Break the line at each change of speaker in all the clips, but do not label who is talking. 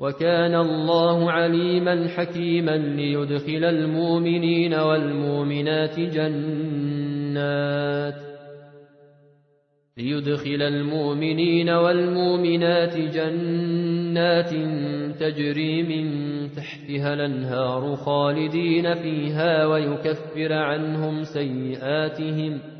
وكان الله عليما حكيما ليدخل المؤمنين والمؤمنات جنات ليدخل المؤمنين والمؤمنات جنات تجري من تحتها الانهار خالدين فيها ويكفر عنهم سيئاتهم ۖ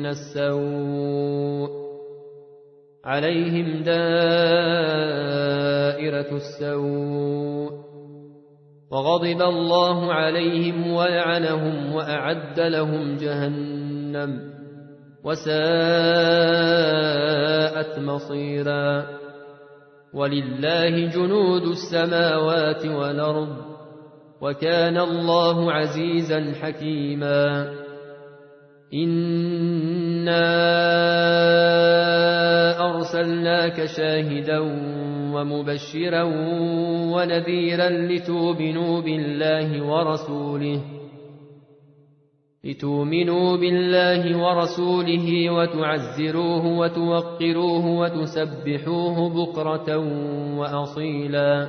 مِنَ السَّوْءِ عَلَيْهِمْ دَائِرَةُ السَّوْءِ وَغَضِبَ اللَّهُ عَلَيْهِمْ وَلَعَنَهُمْ وَأَعَدَّ لَهُمْ جَهَنَّمَ وَسَاءَتْ مَصِيرًا وَلِلَّهِ جُنُودُ السَّمَاوَاتِ وَالْأَرْضِ وَكَانَ اللَّهُ عَزِيزًا حَكِيمًا إنا أرسلناك شاهدا ومبشرا ونذيرا لتؤمنوا بالله ورسوله لتؤمنوا بالله ورسوله وتعزروه وتوقروه وتسبحوه بكرة وأصيلا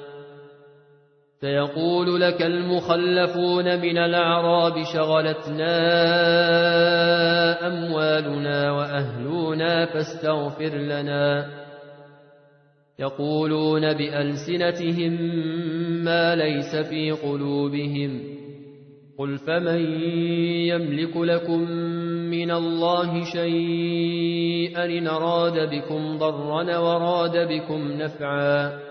سيقول لك المخلفون من الأعراب شغلتنا أموالنا وأهلنا فاستغفر لنا يقولون بألسنتهم ما ليس في قلوبهم قل فمن يملك لكم من الله شيئا إن أراد بكم ضرا وراد بكم نفعا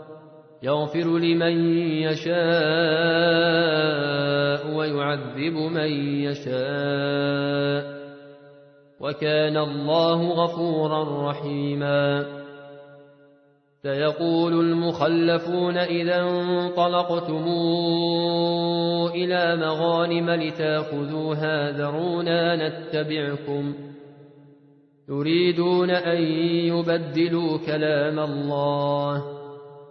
يغفر لمن يشاء ويعذب من يشاء وكان الله غفورا رحيما سيقول المخلفون إذا انطلقتم إلى مغانم لتاخذوها ذرونا نتبعكم يريدون أن يبدلوا كلام الله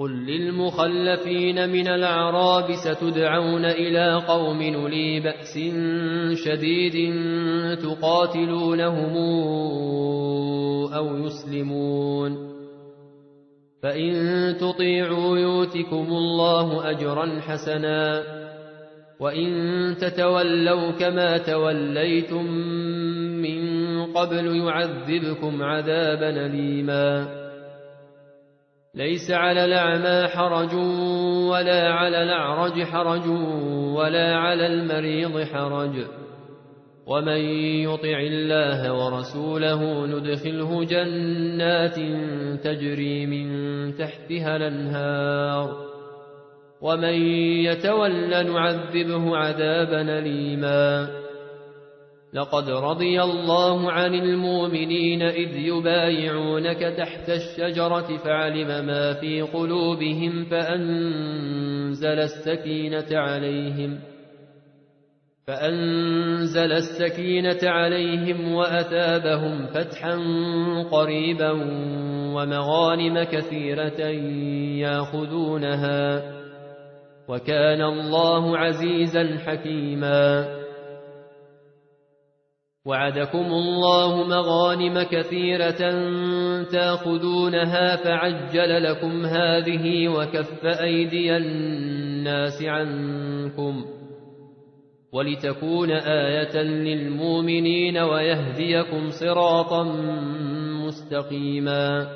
قل للمخلفين من العراب ستدعون إلى قوم لي بأس شديد تقاتلونهم أو يسلمون فإن تطيعوا يوتكم الله أجرا حسنا وإن تتولوا كما توليتم من قبل يعذبكم عذابا أليماً ليس على الأعمى حرج ولا على الأعرج حرج ولا على المريض حرج ومن يطع الله ورسوله ندخله جنات تجري من تحتها الانهار ومن يتول نعذبه عذابا أليماً لقد رضي الله عن المؤمنين إذ يبايعونك تحت الشجرة فعلم ما في قلوبهم فأنزل السكينة عليهم فأنزل السكينة عليهم وأثابهم فتحا قريبا ومغانم كثيرة ياخذونها وكان الله عزيزا حكيماً وعدكم الله مغانم كثيرة تاخذونها فعجل لكم هذه وكف أيدي الناس عنكم ولتكون آية للمؤمنين ويهديكم صراطا مستقيما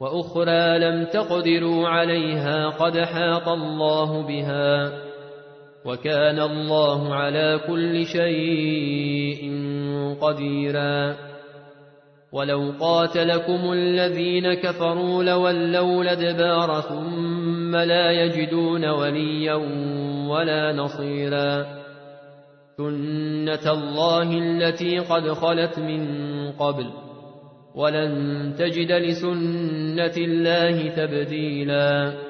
وأخرى لم تقدروا عليها قد حاط الله بها وكان الله على كل شيء قديرا ولو قاتلكم الذين كفروا لولوا لدبار ثم لا يجدون وليا ولا نصيرا سنة الله التي قد خلت من قبل ولن تجد لسنة الله تبديلاً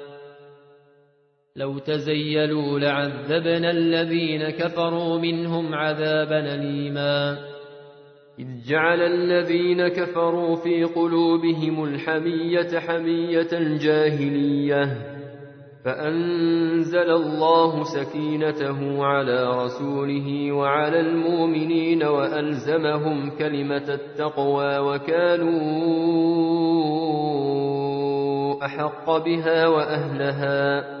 لو تزيلوا لعذبنا الذين كفروا منهم عذابا ليما إذ جعل الذين كفروا في قلوبهم الحمية حمية جاهلية فأنزل الله سكينته على رسوله وعلى المؤمنين وألزمهم كلمة التقوى وكانوا أحق بها وأهلها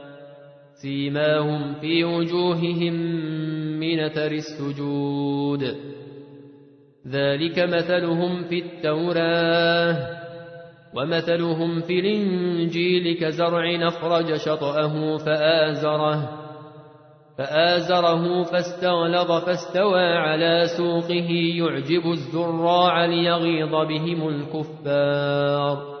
سيماهم في وجوههم من اثر السجود ذلك مثلهم في التوراه ومثلهم في الانجيل كزرع اخرج شطاه فازره فآزره فاستغلظ فاستوى على سوقه يعجب الزراع ليغيظ بهم الكفار